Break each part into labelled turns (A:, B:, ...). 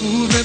A: Whoa.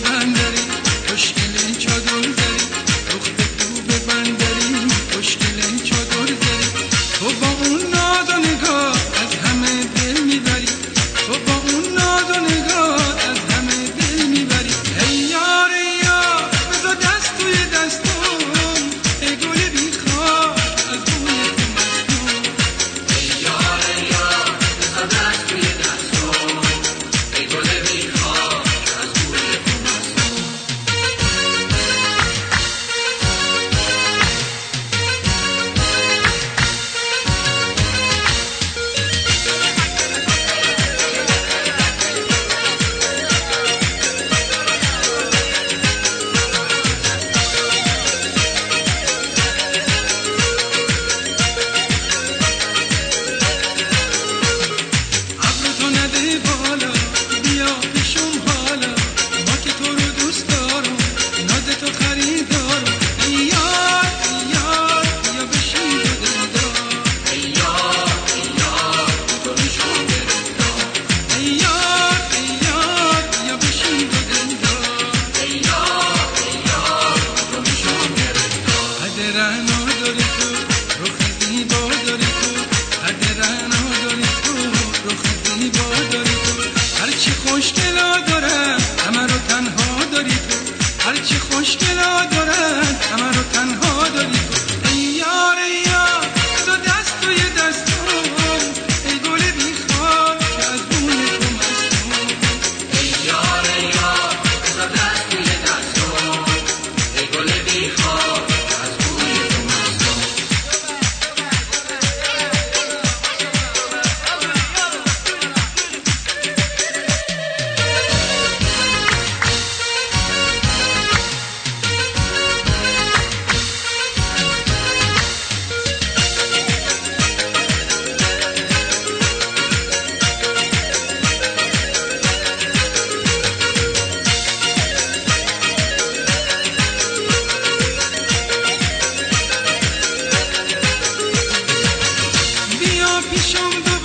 A: قد رهنا داری تو رو تو تو رو تو هر Bir şey